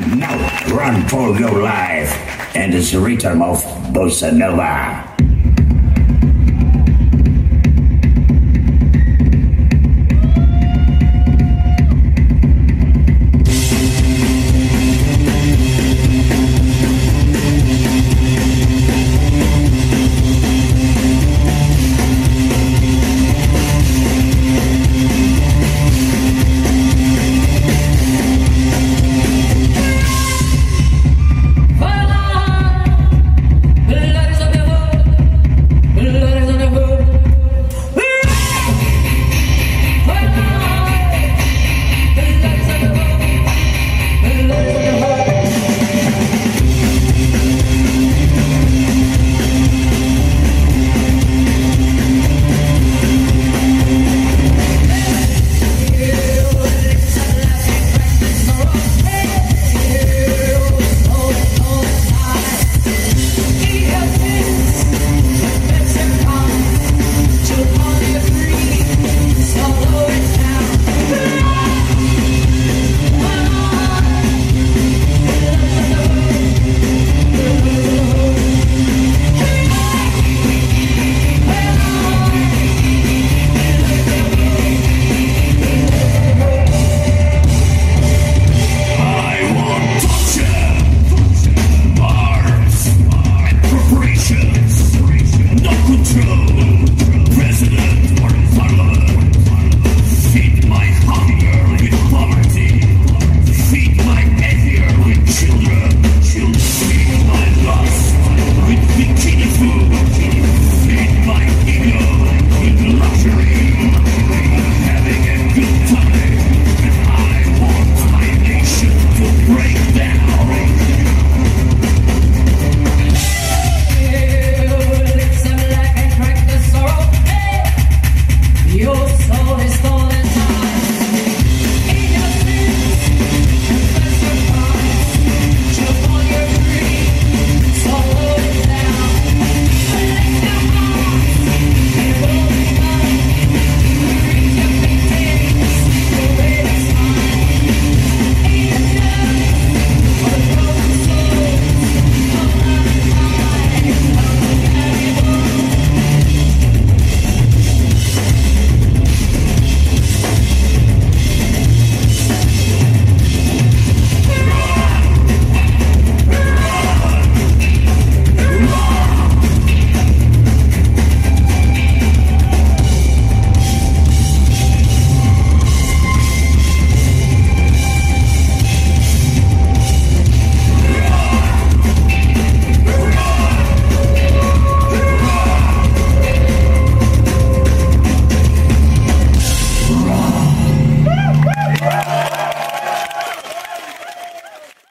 Now run for your life and it's the rhythm of Bossa Nova.